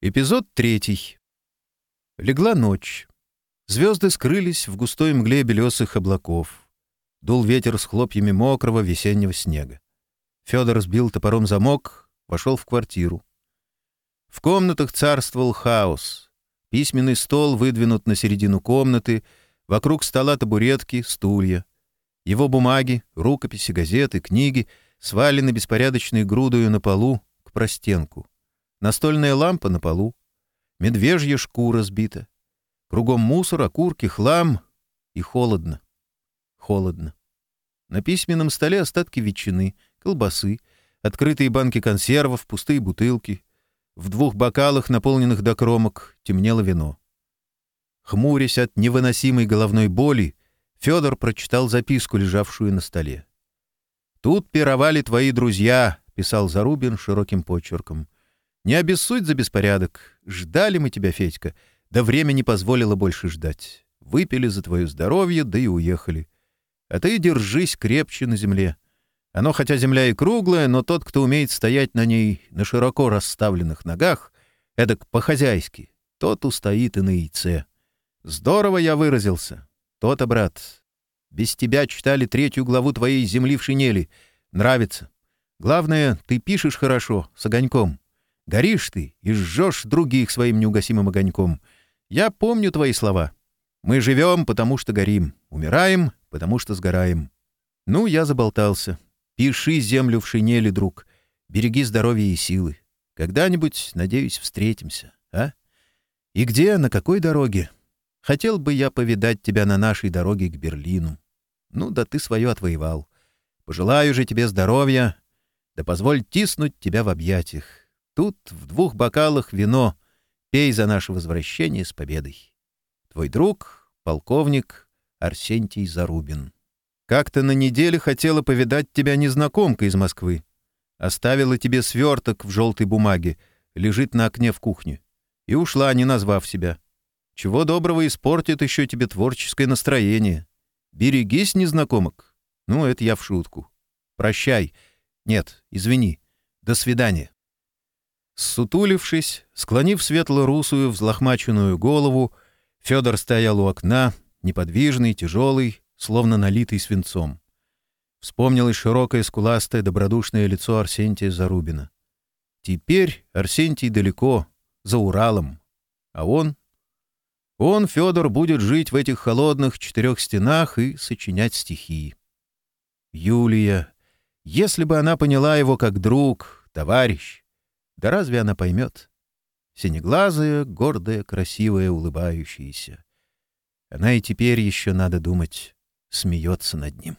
Эпизод третий. Легла ночь. Звезды скрылись в густой мгле белесых облаков. Дул ветер с хлопьями мокрого весеннего снега. Федор сбил топором замок, вошел в квартиру. В комнатах царствовал хаос. Письменный стол выдвинут на середину комнаты, вокруг стола табуретки, стулья. Его бумаги, рукописи, газеты, книги свалены беспорядочной грудою на полу к простенку настольная лампа на полу, медвежья шкура сбита. Кругом мусор, окурки, хлам. И холодно. Холодно. На письменном столе остатки ветчины, колбасы, открытые банки консервов, пустые бутылки. В двух бокалах, наполненных до кромок, темнело вино. Хмурясь от невыносимой головной боли, Федор прочитал записку, лежавшую на столе. «Тут пировали твои друзья», — писал Зарубин широким почерком. Не обессудь за беспорядок. Ждали мы тебя, Федька. Да время не позволило больше ждать. Выпили за твое здоровье, да и уехали. А ты держись крепче на земле. Оно, хотя земля и круглая, но тот, кто умеет стоять на ней на широко расставленных ногах, эдак по-хозяйски, тот устоит и на яйце. Здорово я выразился. То-то, брат. Без тебя читали третью главу твоей «Земли в шинели». Нравится. Главное, ты пишешь хорошо, с огоньком. Горишь ты и жжешь других своим неугасимым огоньком. Я помню твои слова. Мы живем, потому что горим. Умираем, потому что сгораем. Ну, я заболтался. Пиши землю в шинели, друг. Береги здоровье и силы. Когда-нибудь, надеюсь, встретимся, а? И где, на какой дороге? Хотел бы я повидать тебя на нашей дороге к Берлину. Ну, да ты свое отвоевал. Пожелаю же тебе здоровья, да позволь тиснуть тебя в объятиях. Тут в двух бокалах вино. Пей за наше возвращение с победой. Твой друг, полковник Арсентий Зарубин. Как-то на неделе хотела повидать тебя незнакомка из Москвы. Оставила тебе сверток в желтой бумаге, лежит на окне в кухне. И ушла, не назвав себя. Чего доброго испортит еще тебе творческое настроение. Берегись, незнакомок. Ну, это я в шутку. Прощай. Нет, извини. До свидания. Сутулившись, склонив светло-русую, взлохмаченную голову, Федор стоял у окна, неподвижный, тяжелый, словно налитый свинцом. Вспомнилось широкое, скуластое, добродушное лицо Арсентия Зарубина. Теперь Арсентий далеко, за Уралом. А он? Он, Федор, будет жить в этих холодных четырех стенах и сочинять стихи. Юлия, если бы она поняла его как друг, товарищ, да разве она поймет? Синеглазая, гордая, красивая, улыбающаяся. Она и теперь еще, надо думать, смеется над ним.